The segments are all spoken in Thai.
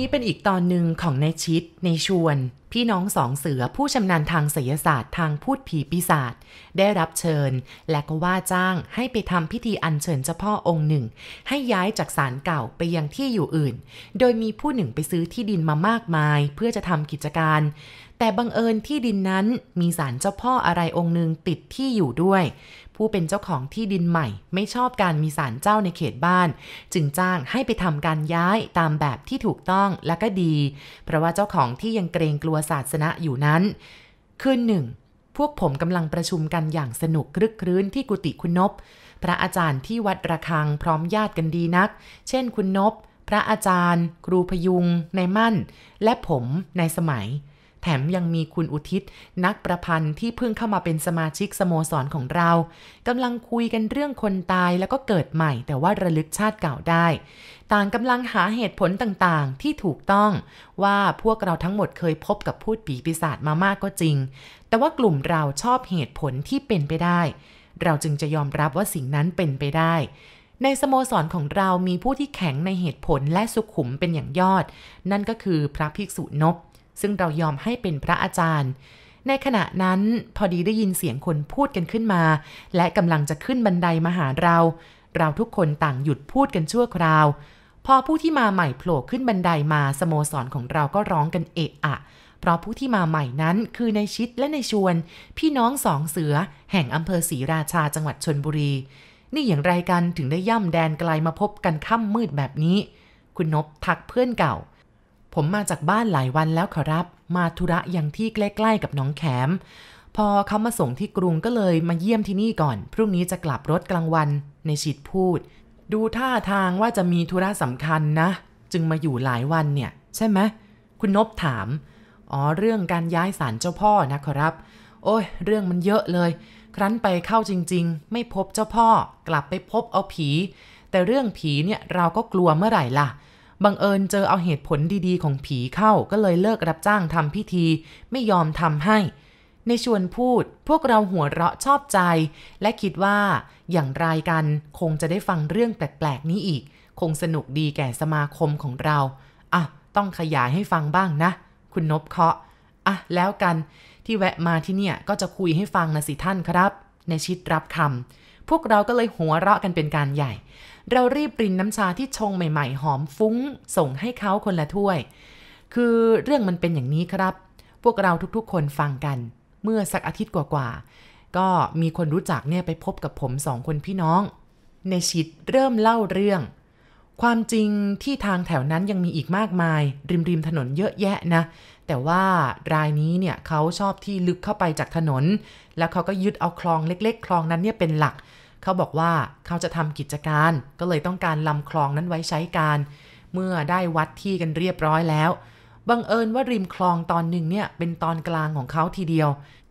นี้เป็นอีกตอนหนึ่งของนายชิดในชวน พี่น้องสองเสือผู้ชำนาญทางศิลศาสตร์ทางพูดผีปีศาจได้รับเชิญ และก็ว่าจ้างให้ไปทำพิธีอัญเชิญเจ้าพ่อองค์หนึ่ง ให้ย้ายจากศาลเก่าไปยังที่อยู่อื่น โดยมีผู้หนึ่งไปซื้อที่ดินมามากมาย เพื่อจะทำกิจการ แต่บังเอิญที่ดินนั้นมีศาลเจ้าพ่ออะไรองค์หนึ่งติดที่อยู่ด้วย ผู้เป็นเจ้าของที่ดินใหม่ ไม่ชอบการมีศาลเจ้าในเขตบ้าน จึงจ้างให้ไปทำการย้ายตามแบบที่ถูกต้องและก็ดี เพราะว่าเจ้าของที่ยังเกรงกลัวศาสนะอยู่นั้น คืนหนึ่ง พวกผมกำลังประชุมกันอย่างสนุกครึกครื้นที่กุฏิคุณนบ พระอาจารย์ที่วัดระฆังพร้อมญาติกันดีนัก เช่นคุณนบ พระอาจารย์ ครูพยุงในมั่น และผมในสมัย แถมยังมีคุณอุทิศ นักประพันธ์ที่เพิ่งเข้ามาเป็นสมาชิกสโมสรของเรากำลังคุยกันเรื่องคนตายแล้วก็เกิดใหม่ แต่ว่าระลึกชาติเก่าได้ ต่างกำลังหาเหตุผลต่างๆ ที่ถูกต้อง ว่าพวกเราทั้งหมดเคยพบกับพูดผีปีศาจมามากก็จริง แต่ว่ากลุ่มเราชอบเหตุผลที่เป็นไปได้ เราจึงจะยอมรับว่าสิ่งนั้นเป็นไปได้ในสโมสรของเรามีผู้ที่แข็งในเหตุผลและสุขุมเป็นอย่างยอด นั่นก็คือพระภิกษุนบ ซึ่งเรายอมให้เป็นพระอาจารย์ ในขณะนั้นพอดีได้ยินเสียงคนพูดกันขึ้นมา และกำลังจะขึ้นบันไดมาหาเรา เราทุกคนต่างหยุดพูดกันชั่วคราว พอผู้ที่มาใหม่โผล่ขึ้นบันไดามาสโมสรของเราก็ร้องกันเอะอะ เพราะผู้ที่มาใหม่นั้นคือในชิดและในชวน พี่น้องสองเสือ แห่งอำเภอศรีราชาจังหวัดชนบุรี นี่อย่างไรกันถึงได้ย่ำแดนไกลมาพบกันค่ำมืดแบบนี้ คุณนบทักเพื่อนเก่า ผมมาจากบ้านหลายวันแล้วขอรับ มาธุระอย่างที่ใกล้ๆกับน้องแขม พอเขามาส่งที่กรุงก็เลยมาเยี่ยมที่นี่ก่อน พรุ่งนี้จะกลับรถกลางวัน ในชิดพูด ดูท่าทางว่าจะมีธุระสำคัญนะ จึงมาอยู่หลายวันเนี่ย ใช่ไหม คุณนบถาม อ๋อเรื่องการย้ายศาลเจ้าพ่อนะขอรับ โอ้ย เรื่องมันเยอะเลย ครั้นไปเข้าจริง ๆ ไม่พบเจ้าพ่อ กลับไปพบเอาผี แต่เรื่องผีเนี่ยเราก็กลัวเมื่อไหร่ล่ะ บังเอิญเจอเอาเหตุผลดีๆ ของผีเข้าก็เลยเลิกรับจ้างทำพิธี ไม่ยอมทำให้ ในชวนพูดพวกเราหัวเราะชอบใจ และคิดว่าอย่างไรกันคงจะได้ฟังเรื่องแปลกๆนี้อีก คงสนุกดีแก่สมาคมของเรา อะ ต้องขยายให้ฟังบ้างนะ คุณนบเคาะ อะ แล้วกันที่แวะมาที่เนี่ยก็จะคุยให้ฟังนะสิท่านครับ ในชิดรับคำพวกเราก็เลยหัวเราะกันเป็นการใหญ่เรารีบรินน้ำชาที่ชงใหม่ๆ หอมฟุ้ง ส่งให้เขาคนละถ้วย คือเรื่องมันเป็นอย่างนี้ครับ พวกเราทุกๆ คนฟังกัน เมื่อสักอาทิตย์กว่าๆ ก็มีคนรู้จักเนี่ยไปพบกับผมสองคนพี่น้อง ในชิดเริ่มเล่าเรื่อง ความจริงที่ทางแถวนั้นยังมีอีกมากมาย ริมริมถนนเยอะแยะนะ แต่ว่ารายนี้เนี่ยเขาชอบที่ลึกเข้าไปจากถนน แล้วเขาก็ยึดเอาคลองเล็ก ๆ คลองนั้นเนี่ยเป็นหลักเขาบอกว่าเขาจะทำกิจการ ก็เลยต้องการลำคลองนั้นไว้ใช้การ เมื่อได้วัดที่กันเรียบร้อยแล้ว บังเอิญว่าริมคลองตอนหนึ่งเนี่ยเป็นตอนกลางของเขาทีเดียว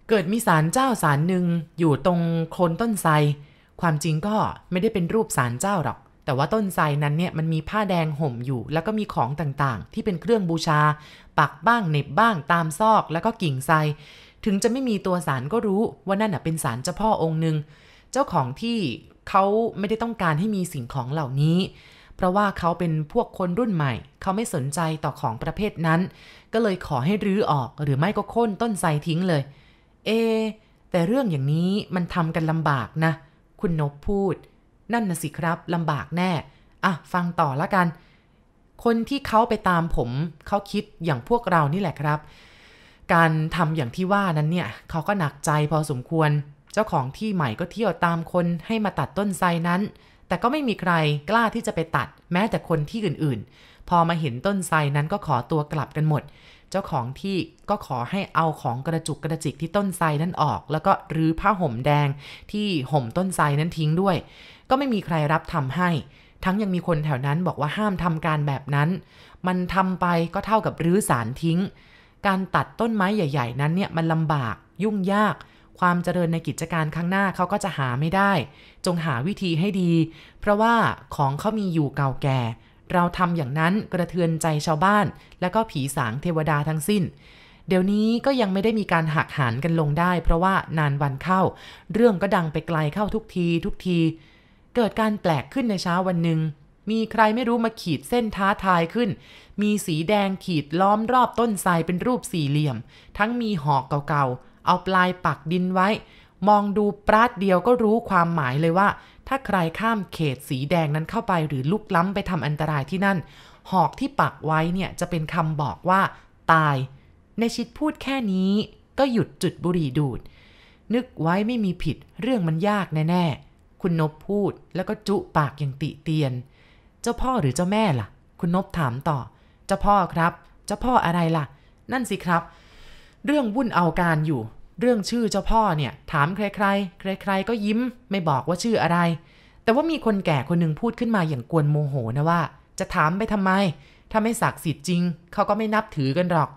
เกิดมีศาลเจ้าศาลหนึ่งอยู่ตรงโคนต้นไทร ความจริงก็ไม่ได้เป็นรูปศาลเจ้าหรอก แต่ว่าต้นไทรนั้นเนี่ยมันมีผ้าแดงห่มอยู่ แล้วก็มีของต่างๆ ที่เป็นเครื่องบูชา ปักบ้างเน็บบ้างตามซอกแล้วก็กิ่งไทร ถึงจะไม่มีตัวศาลก็รู้ว่านั่นเป็นศาลเจ้าพ่อองค์หนึ่ง เจ้าของที่เขาไม่ได้ต้องการให้มีสิ่งของเหล่านี้ เพราะว่าเขาเป็นพวกคนรุ่นใหม่ เขาไม่สนใจต่อของประเภทนั้น ก็เลยขอให้รื้อออกหรือไม่ก็โค่นต้นไทรทิ้งเลย เอ แต่เรื่องอย่างนี้มันทำกันลำบากนะ คุณนบพูด นั่นนะสิครับลำบากแน่ อะ ฟังต่อละกัน คนที่เขาไปตามผม เขาคิดอย่างพวกเรานี่แหละครับ การทำอย่างที่ว่านั้นเนี่ยเขาก็หนักใจพอสมควร จ้าของที่ใหม่ก็เที่ยวตามคนให้มาตัดต้นไทรนั้น แต่ก็ไม่มีใครกล้าที่จะไปตัด แม้แต่คนที่อื่นๆ พอมาเห็นต้นไทรนั้นก็ขอตัวกลับกันหมด เจ้าของที่ก็ขอให้เอาของกระจุกกระจิกที่ต้นไทรนั้นออก แล้วก็รื้อผ้าห่มแดงที่ห่มต้นไทรนั้นทิ้งด้วย ก็ไม่มีใครรับทำให้ ทั้งยังมีคนแถวนั้นบอกว่าห้ามทำการแบบนั้น มันทำไปก็เท่ากับรื้อสารทิ้ง การตัดต้นไม้ใหญ่ ๆ นั้นเนี่ยมันลำบากยุ่งยาก ความเจริญในกิจการข้างหน้าเขาก็จะหาไม่ได้ จงหาวิธีให้ดี เพราะว่าของเขามีอยู่เก่าแก่ เราทำอย่างนั้นกระเทือนใจชาวบ้าน และก็ผีสางเทวดาทั้งสิ้น เดี๋ยวนี้ก็ยังไม่ได้มีการหักหานกันลงได้ เพราะว่านานวันเข้า เรื่องก็ดังไปไกลเข้าทุกทีทุกที เกิดการแปลกขึ้นในเช้าวันหนึ่งมีใครไม่รู้มาขีดเส้นท้าทายขึ้น มีสีแดงขีดล้อมรอบต้นไทรเป็นรูปสี่เหลี่ยม ทั้งมีหอกเก่าๆ เอาปลายปักดินไว้ มองดูปราดเดียวก็รู้ความหมายเลยว่า ถ้าใครข้ามเขตสีแดงนั้นเข้าไปหรือลุกล้ำไปทำอันตรายที่นั่น หอกที่ปักไว้เนี่ยจะเป็นคำบอกว่า ตาย ในชิดพูดแค่นี้ก็หยุดจุดบุหรี่ดูด นึกไว้ไม่มีผิดเรื่องมันยากแน่ๆ คุณนบพูดแล้วก็จุปากอย่างติเตียน เจ้าพ่อหรือเจ้าแม่ล่ะ คุณนบถามต่อ เจ้าพ่อครับ เจ้าพ่ออะไรล่ะ นั่นสิครับ เรื่องวุ่นเอาการอยู่ เรื่องชื่อเจ้าพ่อเนี่ยถามใครๆ ใคร ๆ ก็ยิ้มไม่บอกว่าชื่ออะไร แต่ว่ามีคนแก่คนหนึ่งพูดขึ้นมาอย่างกวนโมโหนะว่า จะถามไปทำไม ถ้าไม่ศักดิ์สิทธิ์จริง เขาก็ไม่นับถือกันหรอก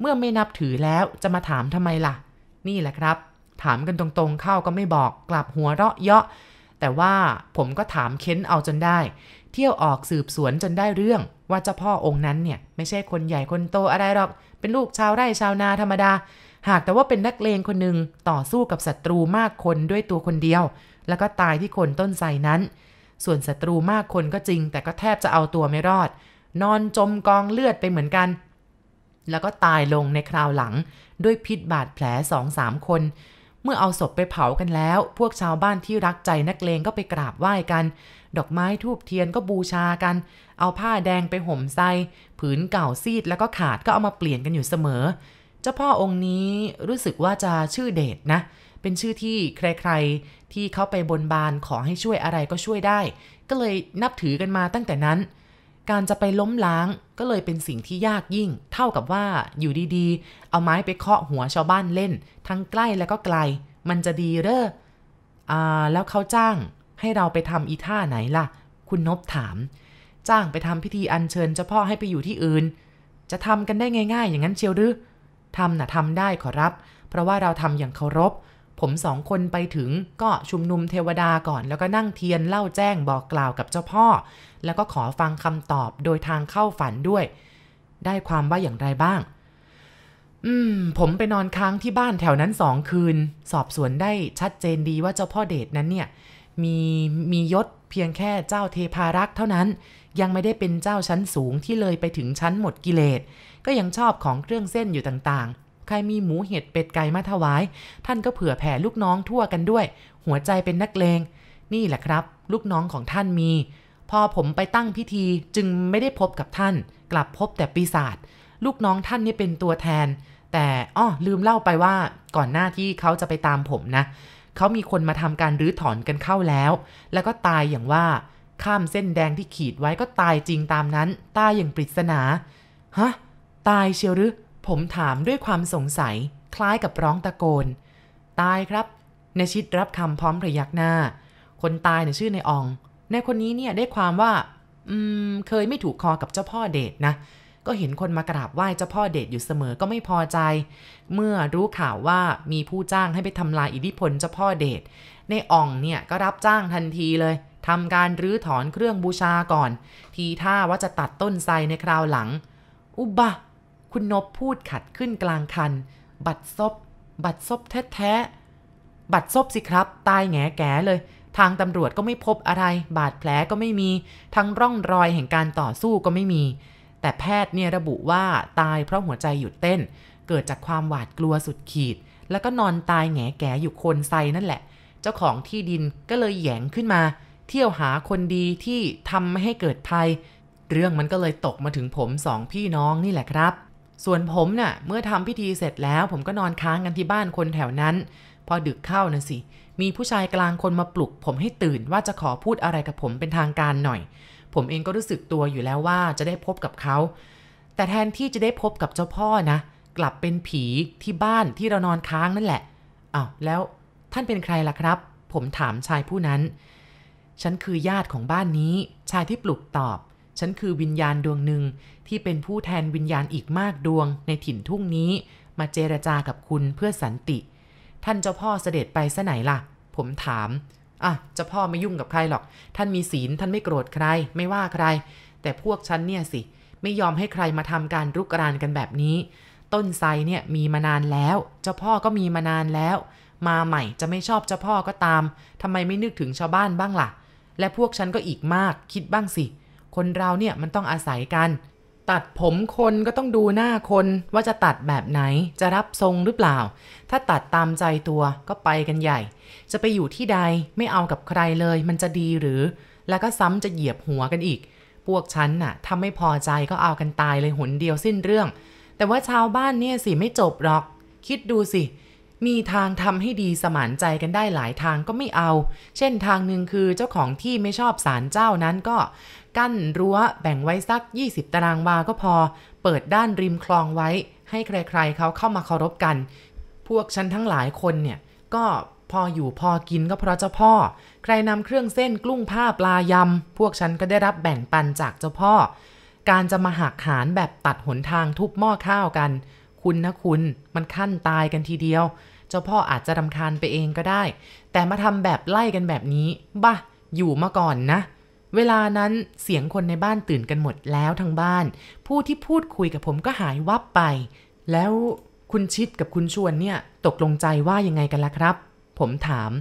เมื่อไม่นับถือแล้วจะมาถามทำไมล่ะ นี่แหละครับ ถามกันตรงๆเข้าก็ไม่บอกกลับหัวเราะเยาะ แต่ว่าผมก็ถามเค้นเอาจนได้ เที่ยวออกสืบสวนจนได้เรื่องว่าเจ้าพ่อองค์นั้นเนี่ย ไม่ใช่คนใหญ่คนโตอะไรหรอก เป็นลูกชาวไร่ชาวนาธรรมดา หากแต่ว่าเป็นนักเลงคนหนึ่งต่อสู้กับศัตรูมากคนด้วยตัวคนเดียว แล้วก็ตายที่คนต้นไทรนั้น ส่วนศัตรูมากคนก็จริง แต่ก็แทบจะเอาตัวไม่รอด นอนจมกองเลือดไปเหมือนกัน แล้วก็ตายลงในคราวหลังด้วยพิษบาดแผลสองสามคน เมื่อเอาศพไปเผากันแล้ว พวกชาวบ้านที่รักใจนักเลงก็ไปกราบไหว้กัน ดอกไม้ทูบเทียนก็บูชากัน เอาผ้าแดงไปห่มใส่ผืนเก่าซีดแล้วก็ขาดก็เอามาเปลี่ยนกันอยู่เสมอ เจ้าพ่อองค์นี้รู้สึกว่าจะชื่อเดชนะ เป็นชื่อที่ใครๆ ที่เขาไปบนบานขอให้ช่วยอะไรก็ช่วยได้ ก็เลยนับถือกันมาตั้งแต่นั้น การจะไปล้มล้างก็เลยเป็นสิ่งที่ยากยิ่ง เท่ากับว่าอยู่ดีๆ เอาไม้ไปเคาะหัวชาวบ้านเล่น ทั้งใกล้และก็ไกล มันจะดีเร่ออ่าแล้วเขาจ้างให้เราไปทำอีท่าไหนล่ะ คุณนบถาม จ้างไปทำพิธีอัญเชิญเจ้าพ่อให้ไปอยู่ที่อื่น จะทำกันได้ง่าย ๆ อย่างนั้นเชียวหรือทำน่ะทำได้ขอรับ เพราะว่าเราทำอย่างเคารพ ผมสองคนไปถึงก็ชุมนุมเทวดาก่อน แล้วก็นั่งเทียนเล่าแจ้งบอกกล่าวกับเจ้าพ่อ แล้วก็ขอฟังคำตอบโดยทางเข้าฝันด้วย ได้ความว่าอย่างไรบ้าง อืม ผมไปนอนค้างที่บ้านแถวนั้นสองคืน สอบสวนได้ชัดเจนดีว่าเจ้าพ่อเดชนั้นเนี่ย มีมียศเพียงแค่เจ้าเทพารักษ์เท่านั้น ยังไม่ได้เป็นเจ้าชั้นสูงที่เลยไปถึงชั้นหมดกิเลสก็ยังชอบของเครื่องเส้นอยู่ต่างๆ ใครมีหมูเห็ดเป็ดไก่มาถวาย ท่านก็เผื่อแผ่ลูกน้องทั่วกันด้วย หัวใจเป็นนักเลง นี่แหละครับ ลูกน้องของท่านมี พอผมไปตั้งพิธีจึงไม่ได้พบกับท่าน กลับพบแต่ปีศาจลูกน้องท่านนี่เป็นตัวแทน แต่อ้อลืมเล่าไปว่าก่อนหน้าที่เขาจะไปตามผมนะเขามีคนมาทำการรื้อถอนกันเข้าแล้ว แล้วก็ตายอย่างว่าข้ามเส้นแดงที่ขีดไว้ก็ตายจริงตามนั้น ตายอย่างปริศนา ฮะ ตายเชียวหรือ ผมถามด้วยความสงสัย คล้ายกับร้องตะโกน ตายครับนชิดรับคำพร้อมพยักหน้า คนตายเนี่ยชื่อในออง ในคนนี้เนี่ยได้ความว่า อืม เคยไม่ถูกคอกับเจ้าพ่อเดชนะ ก็เห็นคนมากราบไหว้เจ้าพ่อเดชอยู่เสมอก็ไม่พอใจ เมื่อรู้ข่าวว่ามีผู้จ้างให้ไปทำลายอิทธิพลเจ้าพ่อเดช ในอ่องเนี่ยก็รับจ้างทันทีเลยทำการรื้อถอนเครื่องบูชาก่อน ทีท่าว่าจะตัดต้นไทรในคราวหลัง อุบะ คุณนบพูดขัดขึ้นกลางคัน บัดซบ บัดซบแท้ๆ บัดซบสิครับ ตายแงแก่เลย ทางตำรวจก็ไม่พบอะไร บาดแผลก็ไม่มี ทั้งร่องรอยแห่งการต่อสู้ก็ไม่มี แต่แพทย์เนี่ยระบุว่าตายเพราะหัวใจหยุดเต้น เกิดจากความหวาดกลัวสุดขีด แล้วก็นอนตายแงแก่อยู่โคนไซนั่นแหละ เจ้าของที่ดินก็เลยแยงขึ้นมา เที่ยวหาคนดีที่ทำไม่ให้เกิดภัย เรื่องมันก็เลยตกมาถึงผมสองพี่น้องนี่แหละครับ ส่วนผมน่ะเมื่อทำพิธีเสร็จแล้วผมก็นอนค้างกันที่บ้านคนแถวนั้น พอดึกเข้านะสิ มีผู้ชายกลางคนมาปลุก ผมให้ตื่นว่าจะขอพูดอะไรกับผมเป็นทางการหน่อย ผมเองก็รู้สึกตัวอยู่แล้วว่าจะได้พบกับเขา แต่แทนที่จะได้พบกับเจ้าพ่อนะ กลับเป็นผีที่บ้านที่เรานอนค้างนั่นแหละอ้าวแล้วท่านเป็นใครล่ะครับ ผมถามชายผู้นั้น ฉันคือญาติของบ้านนี้ ชายที่ปลุกตอบ ฉันคือวิญญาณดวงหนึ่งที่เป็นผู้แทนวิญญาณอีกมากดวงในถิ่นทุ่งนี้ มาเจรจากับคุณเพื่อสันติ ท่านเจ้าพ่อเสด็จไปซะไหนล่ะ ผมถาม อะ เจ้าพ่อไม่ยุ่งกับใครหรอก ท่านมีศีลท่านไม่โกรธใคร ไม่ว่าใคร แต่พวกฉันเนี่ยสิ ไม่ยอมให้ใครมาทำการรุกรานกันแบบนี้ ต้นไทรเนี่ยมีมานานแล้ว เจ้าพ่อก็มีมานานแล้ว มาใหม่จะไม่ชอบเจ้าพ่อก็ตามทำไมไม่นึกถึงชาวบ้านบ้างล่ะ และพวกฉันก็อีกมาก คิดบ้างสิ คนเราเนี่ยมันต้องอาศัยกัน ตัดผมคนก็ต้องดูหน้าคนว่าจะตัดแบบไหนจะรับทรงหรือเปล่า ถ้าตัดตามใจตัวก็ไปกันใหญ่ จะไปอยู่ที่ใดไม่เอากับใครเลย มันจะดีหรือ แล้วก็ซ้ำจะเหยียบหัวกันอีก พวกฉันน่ะถ้าไม่พอใจก็เอากันตายเลยหนเดียวสิ้นเรื่อง แต่ว่าชาวบ้านเนี่ยสิไม่จบหรอก คิดดูสิ มีทางทำให้ดีสมานใจกันได้หลายทางก็ไม่เอา เช่นทางหนึ่งคือเจ้าของที่ไม่ชอบศาลเจ้านั้นก็ กั้นรั้วแบ่งไว้สัก 20 ตารางวาก็พอ เปิดด้านริมคลองไว้ ให้ใครๆเขาเข้ามาเคารพกัน พวกฉันทั้งหลายคนเนี่ย ก็พออยู่พอกินก็เพราะเจ้าพ่อ ใครนำเครื่องเส้นกลุ้งผ้าปลายำ พวกฉันก็ได้รับแบ่งปันจากเจ้าพ่อ การจะมาหักหารแบบตัดหนทางทุบหม้อข้าวกัน คุณนะคุณมันขั้นตายกันทีเดียว เจ้าพ่ออาจจะรำคาญไปเองก็ได้ แต่มาทำแบบไล่กันแบบนี้ บ้าอยู่มาก่อนนะ เวลานั้นเสียงคนในบ้านตื่นกันหมดแล้วทั้งบ้าน ผู้ที่พูดคุยกับผมก็หายวับไป แล้วคุณชิดกับคุณชวนเนี่ย ตกลงใจว่ายังไงกันล่ะครับ ผมถาม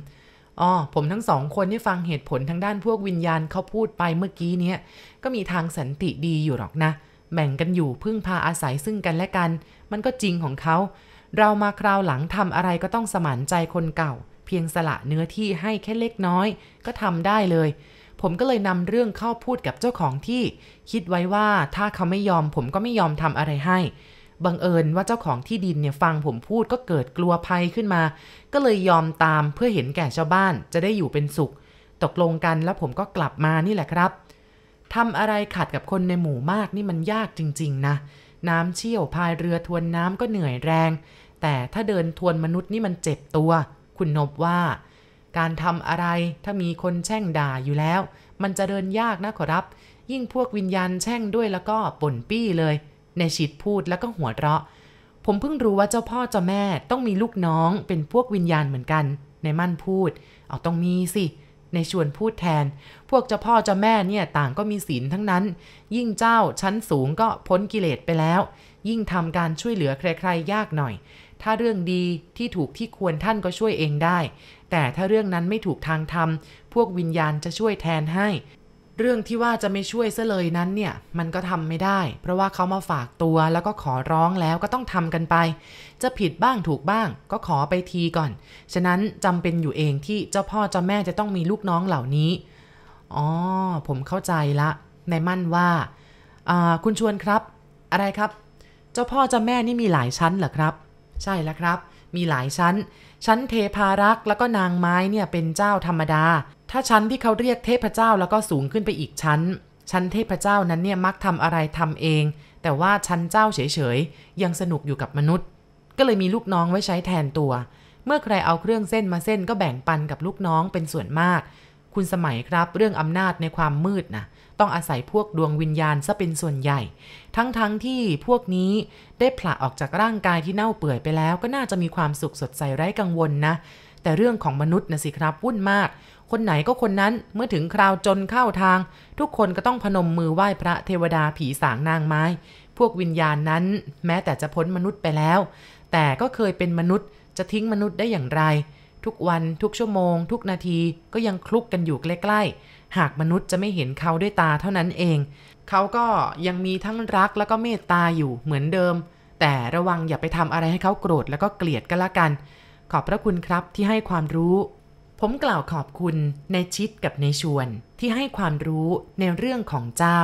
อ๋อผมทั้งสองคนที่ฟังเหตุผลทางด้านพวกวิญญาณเขาพูดไปเมื่อกี้เนี้ยก็มีทางสันติดีอยู่หรอกนะ แบ่งกันอยู่พึ่งพาอาศัยซึ่งกันและกัน มันก็จริงของเขา เรามาคราวหลังทำอะไรก็ต้องสมานใจคนเก่า เพียงสละเนื้อที่ให้แค่เล็กน้อย ก็ทำได้เลย ผมก็เลยนำเรื่องเข้าพูดกับเจ้าของที่ คิดไว้ว่าถ้าเขาไม่ยอมผมก็ไม่ยอมทำอะไรให้บังเอิญว่าเจ้าของที่ดินเนี่ยฟังผมพูดก็เกิดกลัวภัยขึ้นมา ก็เลยยอมตามเพื่อเห็นแก่ชาวบ้านจะได้อยู่เป็นสุข ตกลงกันแล้วผมก็กลับมานี่แหละครับทำอะไรขัดกับคนในหมู่มากนี่มันยากจริง ๆ นะ น้ำเชี่ยวพายเรือทวนน้ำก็เหนื่อยแรง แต่ถ้าเดินทวนมนุษย์นี่มันเจ็บตัว คุณนบว่า การทำอะไรถ้ามีคนแช่งด่าอยู่แล้ว มันจะเดินยากนะขอรับ ยิ่งพวกวิญญาณแช่งด้วยแล้วก็ป่นปี้เลยในชิดพูดแล้วก็หัวเราะ ผมเพิ่งรู้ว่าเจ้าพ่อเจ้าแม่ต้องมีลูกน้องเป็นพวกวิญญาณเหมือนกัน ในมั่นพูด เอาต้องมีสิ ในชวนพูดแทน พวกเจ้าพ่อเจ้าแม่เนี่ยต่างก็มีศีลทั้งนั้น ยิ่งเจ้าชั้นสูงก็พ้นกิเลสไปแล้ว ยิ่งทำการช่วยเหลือใครๆยากหน่อย ถ้าเรื่องดีที่ถูกที่ควรท่านก็ช่วยเองได้ แต่ถ้าเรื่องนั้นไม่ถูกทางทำพวกวิญญาณจะช่วยแทนให้ เรื่องที่ว่าจะไม่ช่วยซะเลยนั้นเนี่ย มันก็ทำไม่ได้ เพราะว่าเขามาฝากตัวแล้วก็ขอร้องแล้วก็ต้องทำกันไป จะผิดบ้างถูกบ้าง ก็ขอไปทีก่อน ฉะนั้นจำเป็นอยู่เองที่เจ้าพ่อเจ้าแม่จะต้องมีลูกน้องเหล่านี้อ๋อผมเข้าใจละในมั่นว่าอ่าคุณชวนครับ อะไรครับ เจ้าพ่อเจ้าแม่นี่มีหลายชั้นเหรอครับ ใช่แล้วครับ มีหลายชั้น ชั้นเทพารักษ์แล้วก็นางไม้เนี่ยเป็นเจ้าธรรมดา ถ้าชั้นที่เขาเรียกเทพเจ้าแล้วก็สูงขึ้นไปอีกชั้น ชั้นเทพเจ้านั้นเนี่ยมักทำอะไรทำเอง แต่ว่าชั้นเจ้าเฉยๆ ยังสนุกอยู่กับมนุษย์ ก็เลยมีลูกน้องไว้ใช้แทนตัว เมื่อใครเอาเครื่องเส้นมาเส้นก็แบ่งปันกับลูกน้องเป็นส่วนมาก คุณสมัยครับเรื่องอำนาจในความมืดนะต้องอาศัยพวกดวงวิญญาณซะเป็นส่วนใหญ่ ทั้งๆทที่พวกนี้ได้ผละออกจากร่างกายที่เน่าเปื่อยไปแล้ว ก็น่าจะมีความสุขสดใสไร้กังวลนะ แต่เรื่องของมนุษย์นะสิครับวุ่นมาก คนไหนก็คนนั้นเมื่อถึงคราวจนเข้าทาง ทุกคนก็ต้องพนมมือไหว้พระเทวดาผีสางนางไม้ พวกวิญญาณนั้น แม้แต่จะพ้นมนุษย์ไปแล้ว แต่ก็เคยเป็นมนุษย์จะทิ้งมนุษย์ได้อย่างไร ทุกวันทุกชั่วโมง ทุกนาทีก็ยังคลุกกันอยู่ใกล้ๆหากมนุษย์จะไม่เห็นเขาด้วยตาเท่านั้นเอง เขาก็ยังมีทั้งรักแล้วก็เมตตาอยู่เหมือนเดิม แต่ระวังอย่าไปทำอะไรให้เขาโกรธแล้วก็เกลียดกันละกัน ขอบพระคุณครับที่ให้ความรู้ ผมกล่าวขอบคุณในชิดกับในชวนที่ให้ความรู้ในเรื่องของเจ้า